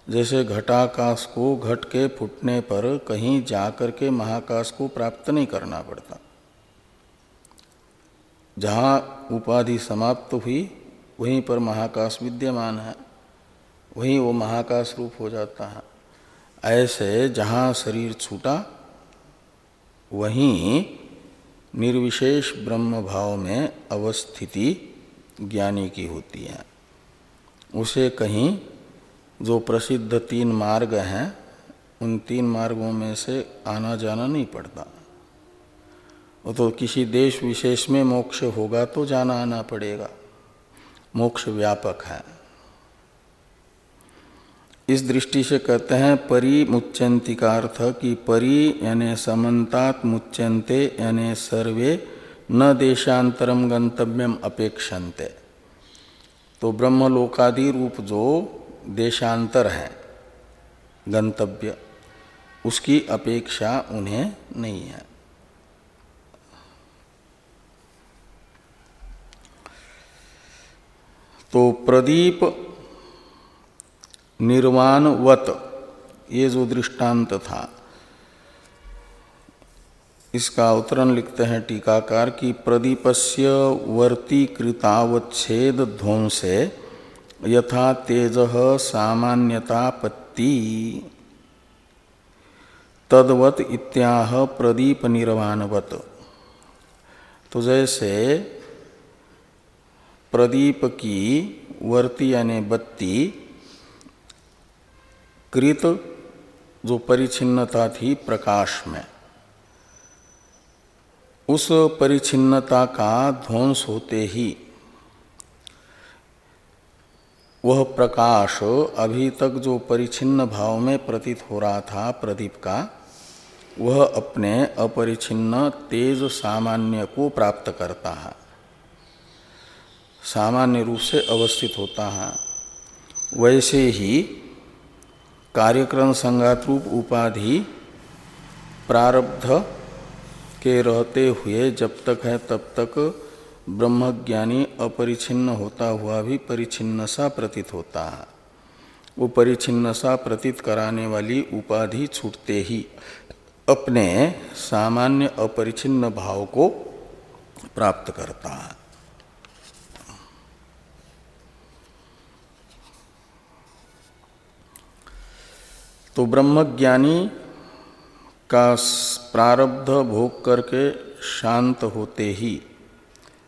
जैसे घटाकाश को घट के फुटने पर कहीं जाकर के महाकाश को प्राप्त नहीं करना पड़ता। जहाँ उपाधि समाप्त हुई, वहीं पर महाकाश विद्यमान है। वहीं वो महाकाश रूप हो जाता है। ऐसे जहाँ शरीर छूटा, वहीं निर्विशेष ब्रह्म भाव में अवस्थिति ज्ञानी की होती है। उसे कहीं जो प्रसिद्ध तीन मार्ग हैं, उन तीन मार्गों में से आना जाना नहीं पड़ता। तो किसी देश विशेष में मोक्ष होगा तो जाना आना पड़ेगा। मोक्ष व्यापक है। इस दृष्टि से कहते हैं, परि मुच्यंती का अर्थ कि परि यानी समन्तात मुच्यंते यानी सर्वे न देशांतरम गंतव्यम अपेक्षन्ते। तो ब्रह्मलोकादि रूप जो देशांतर है, गंतव्य, उसकी अपेक्षा उन्हें नहीं है। तो प्रदीप निर्वाणवत, ये जो दृष्टांत था। इसका उत्तरण लिखते हैं टीकाकार की प्रदीपस्य वर्तीकृतावच्छेद ध्वंसे यथा तेज सामान्यतापत्ति तदवत इत्याह प्रदीप निर्वाणवत। तो जैसे प्रदीप की वर्ती यानी बत्ती कृत जो परिचिन्नता थी प्रकाश में। उस परिचिन्नता का ध्वंस होते ही वह प्रकाश अभी तक जो परिचिन्न भाव में प्रतीत हो रहा था प्रदीप का, वह अपने अपरिचिन्न तेज सामान्य को प्राप्त करता है। सामान्य रूप से अवस्थित होता है। वैसे ही कार्यक्रम संगात रूप उपाधि प्रारब्ध के रहते हुए जब तक है तब तक ब्रह्मज्ञानी अपरिछिन्न होता हुआ भी परिचिन्न सा प्रतीत होता है। वो परिचिन्न सा प्रतीत कराने वाली उपाधि छूटते ही अपने सामान्य अपरिचिन्न भाव को प्राप्त करता है। तो ब्रह्मज्ञानी का प्रारब्ध भोग करके शांत होते ही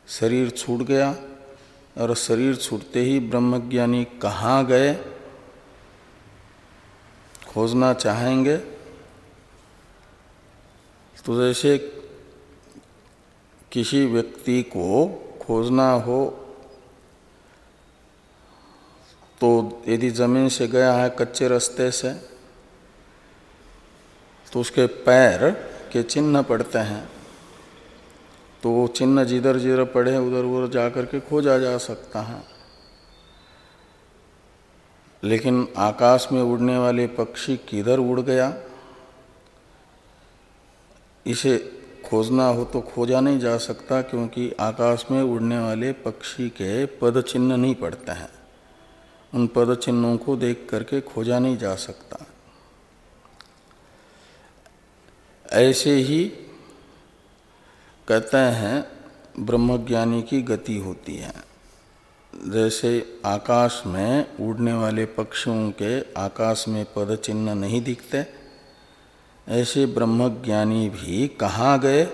शरीर छूट गया और शरीर छूटते ही ब्रह्मज्ञानी कहाँ गए? खोजना चाहेंगे? तो जैसे किसी व्यक्ति को खोजना हो तो यदि ज़मीन से गया है कच्चे रास्ते से तो उसके पैर के चिन्ह पड़ते हैं। तो वो चिन्ह जिधर जिधर पड़े, उधर उधर जा करके खोजा जा सकता है। लेकिन आकाश में उड़ने वाले पक्षी किधर उड़ गया? इसे खोजना हो तो खोजा नहीं जा सकता, क्योंकि आकाश में उड़ने वाले पक्षी के पद चिन्ह नहीं पड़ते हैं। उन पद चिन्हों को देख करके खोजा नहीं जा सकता। ऐसे ही कहते हैं, ब्रह्मज्ञानी की गति होती है। जैसे आकाश में उड़ने वाले पक्षियों के आकाश में पद चिन्ह नहीं दिखते, ऐसे ब्रह्मज्ञानी भी कहाँ गए?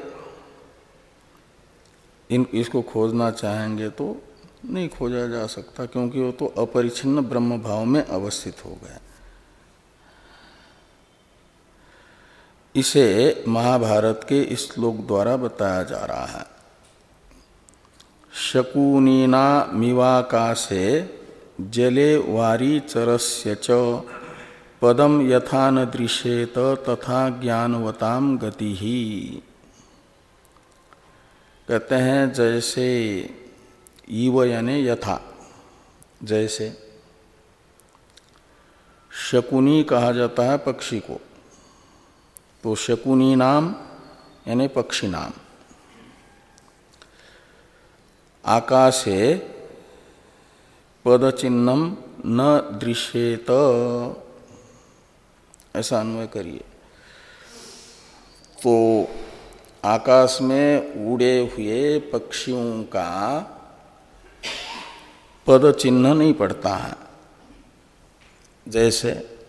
इन, इसको खोजना चाहेंगे तो नहीं खोजा जा सकता, क्योंकि वो तो अपरिचिन्न ब्रह्म भाव में अवस्थित हो गए। इसे महाभारत के इस श्लोक द्वारा बताया जा रहा है। शकुनीना मिवाकाशे जले वारी चरस्य च पदम यथा न दृश्येत तथा ज्ञानवताम गति। ही कहते हैं, जैसे ईव यानी यथा, जैसे शकुनी कहा जाता है पक्षी को। तो शकुनी नाम, यानी पक्षी नाम। आकाशे पद चिन्हम न दृश्येत। ऐसा अन्वय करिए। तो आकाश में उड़े हुए पक्षियों का पद चिन्ह नहीं पड़ता है। जैसे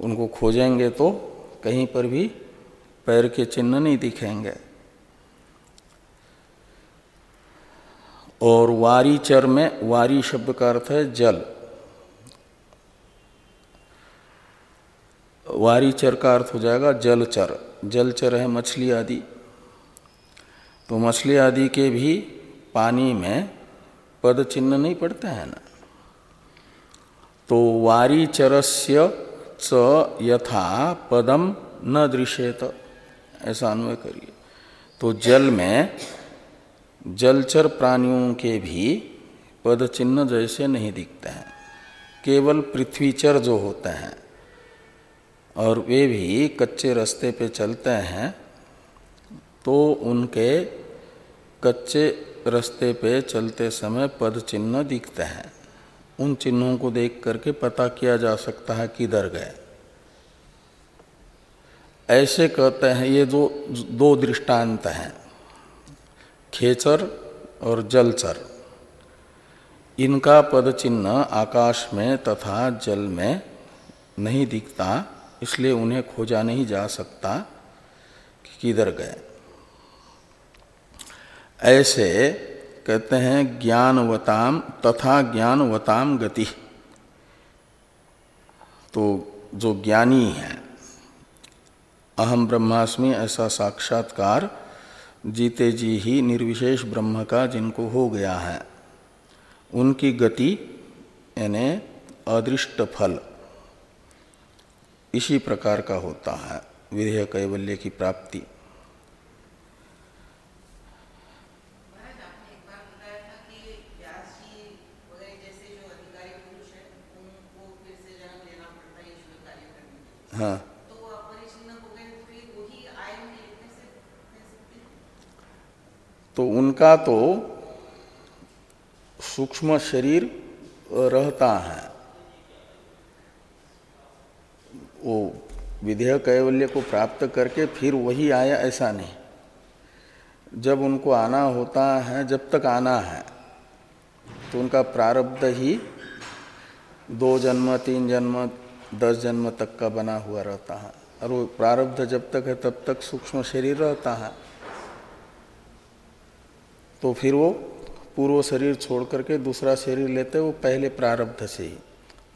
उनको खोजेंगे तो कहीं पर भी पैर के चिन्ह नहीं दिखेंगे। और वारी चर में, वारी शब्द का अर्थ है जल। वारी चर का अर्थ हो जाएगा जलचर जलचर है मछली आदि। तो मछली आदि के भी पानी में पद चिन्ह नहीं पड़ते हैं ना। तो वारी च यथा पदम न दृश्यत ऐसा अन्वय करिए। तो जल में जलचर प्राणियों के भी पद चिन्ह जैसे नहीं दिखते हैं। केवल पृथ्वीचर जो होते हैं और वे भी कच्चे रास्ते पे चलते हैं तो उनके कच्चे रास्ते पे चलते समय पद चिन्ह दिखते हैं। उन चिन्हों को देख करके पता किया जा सकता है किधर गए। ऐसे कहते हैं, ये जो दो दृष्टांत हैं, खेचर और जलचर। इनका पद चिन्ह आकाश में तथा जल में नहीं दिखता, इसलिए उन्हें खोजा नहीं जा सकता कि किधर गए। ऐसे कहते हैं ज्ञानवताम तथा ज्ञानवताम गति। तो जो ज्ञानी है, अहम ब्रह्मास्मि ऐसा साक्षात्कार जीते जी ही निर्विशेष ब्रह्म का जिनको हो गया है, उनकी गति यानी अदृष्ट फल इसी प्रकार का होता है विधेय कैवल्य की प्राप्ति। हाँ। तो उनका तो सूक्ष्म शरीर रहता है। वो विधेय कैवल्य को प्राप्त करके फिर वही आया, ऐसा नहीं। जब उनको आना होता है, जब तक आना है तो उनका प्रारब्ध ही दो जन्म, तीन जन्म दस जन्म तक का बना हुआ रहता है। और वो प्रारब्ध जब तक है, तब तक सूक्ष्म शरीर रहता है। तो फिर वो पूर्व शरीर छोड़ करके दूसरा शरीर लेते, वो पहले प्रारब्ध से ही।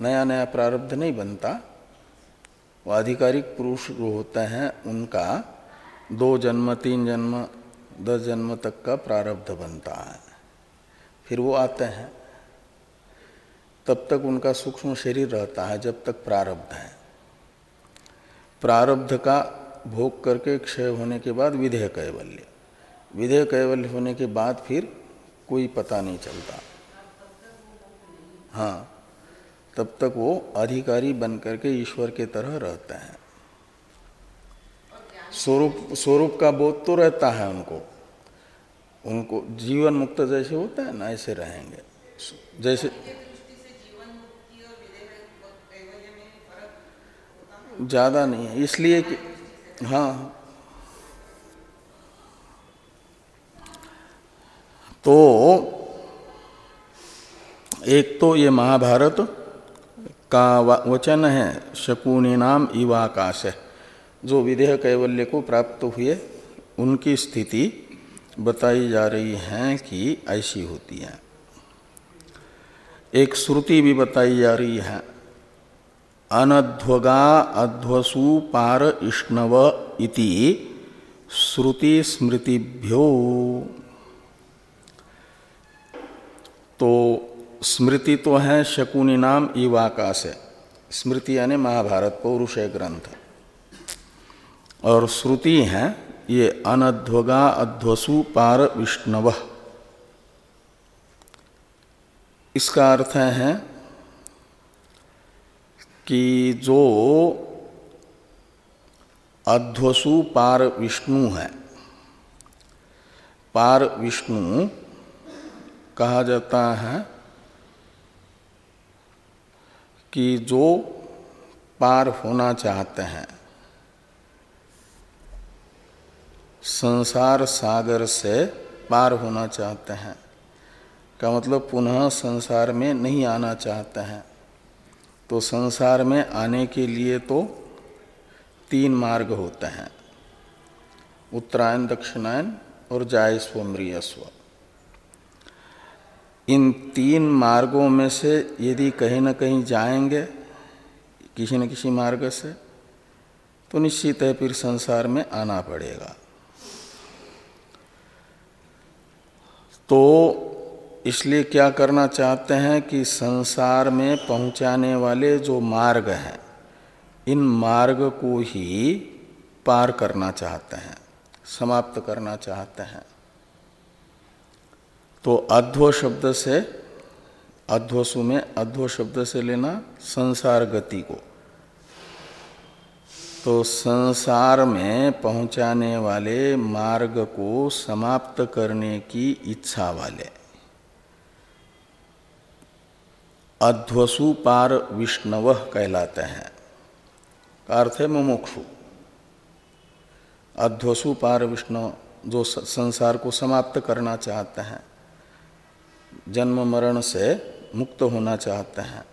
नया नया प्रारब्ध नहीं बनता। वो आधिकारिक पुरुष जो होते हैं, उनका दो जन्म, तीन जन्म, दस जन्म तक का प्रारब्ध बनता है। फिर वो आते हैं। तब तक उनका सूक्ष्म शरीर रहता है, जब तक प्रारब्ध है। प्रारब्ध का भोग करके क्षय होने के बाद विधेय कैवल्य। विधेय कैवल्य होने के बाद फिर कोई पता नहीं चलता। हाँ तब तक वो अधिकारी बन करके ईश्वर के तरह रहते हैं। स्वरूप स्वरूप का बोध तो रहता है उनको। उनको जीवन मुक्त जैसे होता है ना, ऐसे रहेंगे। जैसे ज़्यादा नहीं है, इसलिए कि हाँ। तो एक तो ये महाभारत का वचन है, शकुनी नाम इवाकाश। है जो विदेह कैवल्य को प्राप्त हुए, उनकी स्थिति बताई जा रही है कि ऐसी होती है। एक श्रुति भी बताई जा रही है। अनध्वगा अध्वसु पार इष्णव इति श्रुति स्मृतिभ्यो तो स्मृति तो है शकुनी नाम इवाका से स्मृति यानी महाभारत पौरुषय ग्रंथ। और श्रुति है ये अनध्वगा अध्वसु पार विष्णव इसका अर्थ है कि जो अध्वसु पार विष्णु है पार विष्णु कहा जाता है कि जो पार होना चाहते हैं, संसार सागर से पार होना चाहते हैं, का मतलब पुनः संसार में नहीं आना चाहते हैं। तो संसार में आने के लिए तो तीन मार्ग होते हैं। उत्तरायण, दक्षिणायन और जायस्व, मृयस्व। इन तीन मार्गों में से यदि कहीं ना कहीं जाएँगे किसी न किसी मार्ग से तो निश्चित है फिर संसार में आना पड़ेगा। तो इसलिए क्या करना चाहते हैं कि संसार में पहुँचाने वाले जो मार्ग हैं, इन मार्ग को ही पार करना चाहते हैं, समाप्त करना चाहते हैं। तो अध्व शब्द से अध्वसु में अध्व शब्द से लेना संसार गति को। तो संसार में पहुँचाने वाले मार्ग को समाप्त करने की इच्छा वाले। अध्वसु पार विष्णव कहलाते हैं। अर्थ है मुमुक्षु। अध्वसु पार विष्णु जो संसार को समाप्त करना चाहते हैं, जन्म मरण से मुक्त होना चाहते हैं,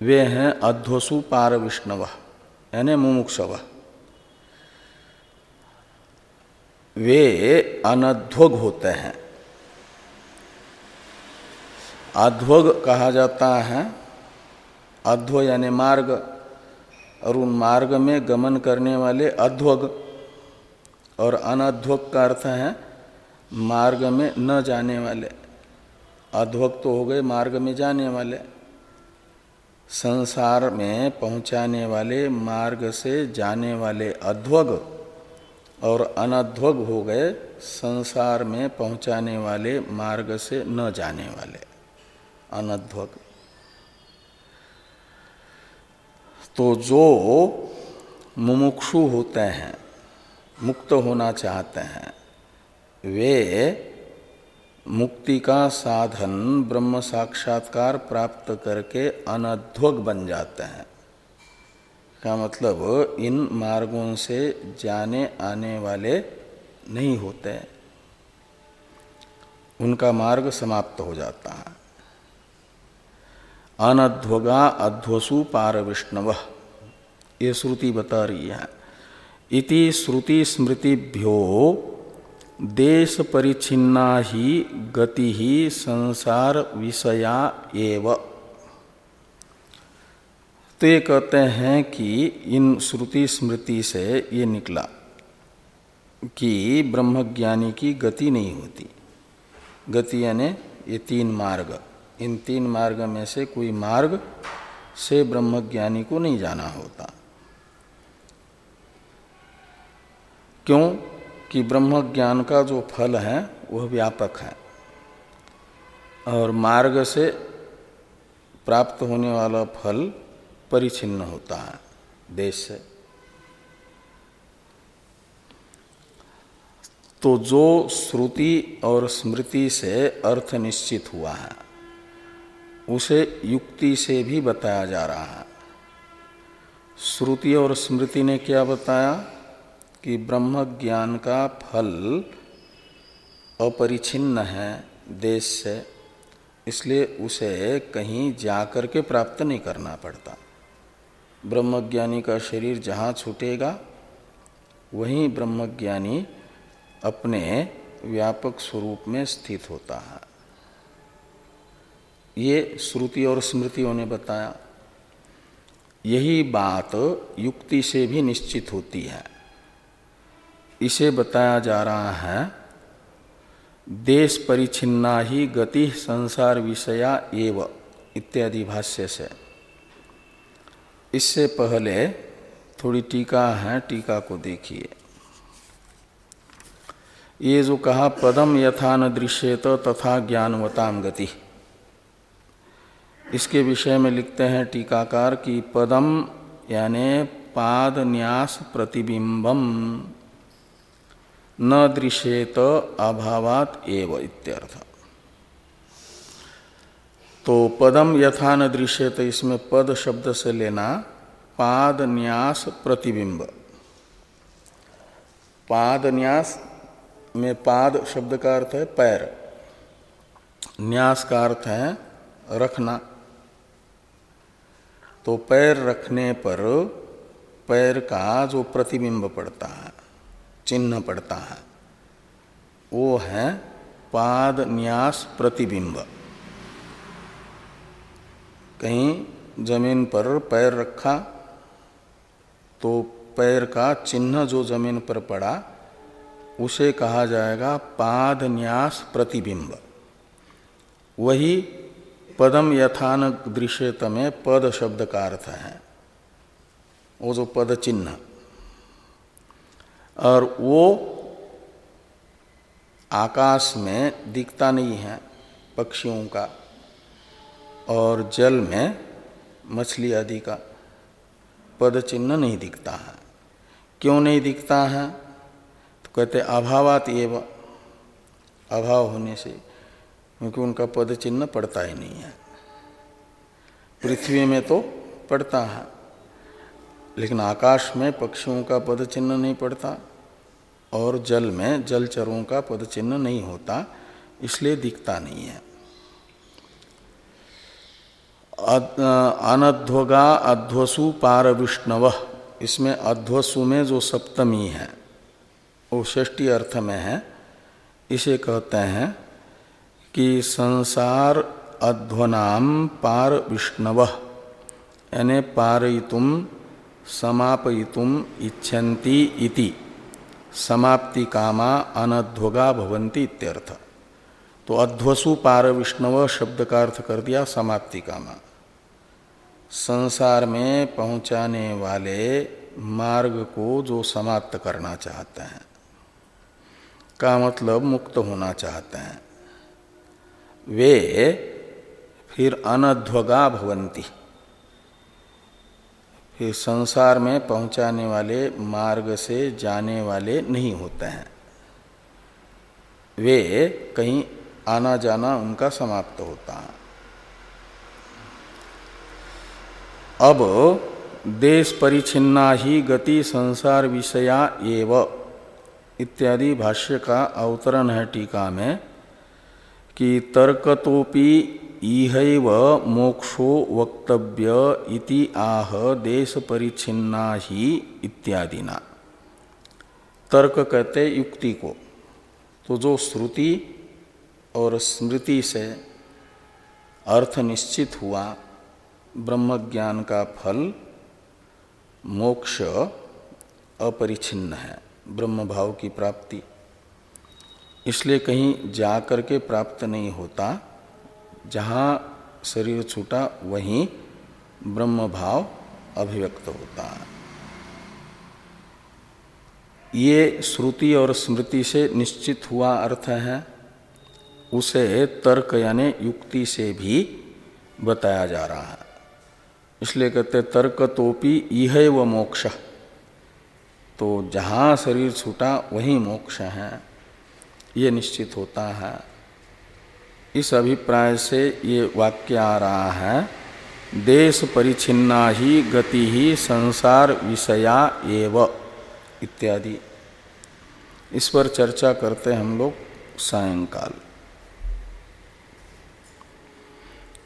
वे हैं अध्वसु पार विष्णव, यानी मुमुक्षव। वे अनध्वग होते हैं। अध्वग कहा जाता है। अध्व यानी मार्ग, और उन मार्ग में गमन करने वाले अध्वग, और अनध्वग का अर्थ है मार्ग में न जाने वाले। अध्वक तो हो गए मार्ग में जाने वाले। संसार में पहुँचाने वाले, मार्ग से जाने वाले अध्वग और अनध्वग हो गए संसार में पहुँचाने वाले, मार्ग से न जाने वाले। अनध्वग तो जो मुमुक्षु होते हैं, मुक्त होना चाहते हैं, वे मुक्ति का साधन ब्रह्म साक्षात्कार प्राप्त करके अनध्वग बन जाते हैं। का मतलब? इन मार्गों से जाने आने वाले नहीं होते। उनका मार्ग समाप्त हो जाता है। अनध्वगा अध्वसु पार विष्णव ये श्रुति बता रही है। इति श्रुति स्मृतिभ्यो देश परिचिन्ना ही गति ही संसार विषया एव। तो ये कहते हैं कि इन श्रुति स्मृति से ये निकला कि ब्रह्मज्ञानी की गति नहीं होती। गति यानी ये तीन मार्ग। इन तीन मार्ग में से कोई मार्ग से ब्रह्मज्ञानी को नहीं जाना होता। क्यों? कि ब्रह्म ज्ञान का जो फल है, वह व्यापक है। और मार्ग से प्राप्त होने वाला फल परिचिन्न होता है, देश से। तो जो श्रुति और स्मृति से अर्थ निश्चित हुआ है उसे युक्ति से भी बताया जा रहा है। श्रुति और स्मृति ने क्या बताया? कि ब्रह्म ज्ञान का फल अपरिछिन्न है देश से, इसलिए उसे कहीं जाकर के प्राप्त नहीं करना पड़ता। ब्रह्मज्ञानी का शरीर जहाँ छूटेगा, वहीं ब्रह्मज्ञानी अपने व्यापक स्वरूप में स्थित होता है। ये श्रुति और स्मृतियों ने बताया। यही बात युक्ति से भी निश्चित होती है। इसे बताया जा रहा है, देश परिचिन्ना ही गति संसार विषया एव, इत्यादि भाष्य से। इससे पहले थोड़ी टीका है, टीका को देखिए। ये जो कहा, पदम यथा न दृश्यत तथा ज्ञानवताम गति। इसके विषय में लिखते हैं टीकाकार की पदम, यानि पाद न्यास प्रतिबिंबम। न दृश्येत अभावात एव इत्यर्थ। तो पदम यथा न दृश्यत इसमें पद शब्द से लेना पाद न्यास प्रतिबिंब। पाद न्यास में पाद शब्द का अर्थ है पैर। न्यास का अर्थ है रखना। तो पैर रखने पर पैर का जो प्रतिबिंब पड़ता है, चिन्ह पड़ता है, वो है पाद न्यास प्रतिबिंब। कहीं ज़मीन पर पैर रखा तो पैर का चिन्ह जो ज़मीन पर पड़ा, उसे कहा जाएगा पाद न्यास प्रतिबिंब। वही पदम यथान दृश्यत में पद शब्द का अर्थ है। वो जो पद चिन्ह। और वो आकाश में दिखता नहीं है पक्षियों का और जल में मछली आदि का पद चिन्ह नहीं दिखता है। क्यों नहीं दिखता है? तो कहते अभावात एव, अभाव होने से। क्योंकि उनका पद चिन्ह पड़ता ही नहीं है। पृथ्वी में तो पड़ता है, लेकिन आकाश में पक्षियों का पद चिन्ह नहीं पड़ता और जल में जलचरों का पद चिन्ह नहीं होता, इसलिए दिखता नहीं है। अनध्वगा अध्वसु पार विष्णव इसमें अध्वसु में जो सप्तमी है, वो षष्टी अर्थ में है, इसे कहते हैं कि संसार अध्वनाम पार विष्णव, यानी पारयितुम समापयितुम इच्छन्ति इति। समाप्ति कामा अनध्वगा भवंती इत्यर्थ। तो अध्वसु पार विष्णव शब्द का अर्थ कर दिया समाप्ति कामा संसार में पहुँचाने वाले मार्ग को जो समाप्त करना चाहते हैं, का मतलब मुक्त होना चाहते हैं। वे फिर अनध्वगा भवंती फिर संसार में पहुँचाने वाले, मार्ग से जाने वाले नहीं होते हैं। वे कहीं आना जाना उनका समाप्त होता है। अब देश परिचिन्ना ही गति संसार विषया एव इत्यादि भाष्य का अवतरण है टीका में। कि तर्कतोपि इहैव मोक्षो वक्तव्य इति आह देश परिच्छिन्ना ही इत्यादि ना तर्क कहते युक्ति को। तो जो श्रुति और स्मृति से अर्थ निश्चित हुआ ब्रह्म ज्ञान का फल, मोक्ष अपरिछिन्न है ब्रह्म भाव की प्राप्ति। इसलिए कहीं जा करके प्राप्त नहीं होता। जहाँ शरीर छूटा, वहीं ब्रह्म भाव अभिव्यक्त होता। है ये श्रुति और स्मृति से निश्चित हुआ अर्थ है। उसे तर्क यानी युक्ति से भी बताया जा रहा है। इसलिए कहते तर्क तोपी यह व मोक्ष। तो जहाँ शरीर छूटा, वहीं मोक्ष है। ये निश्चित होता है। इस अभिप्राय से ये वाक्य आ रहा है, देश परिचिन्ना ही गति ही संसार विषया एव इत्यादि। इस पर चर्चा करते हम लोग सायंकाल।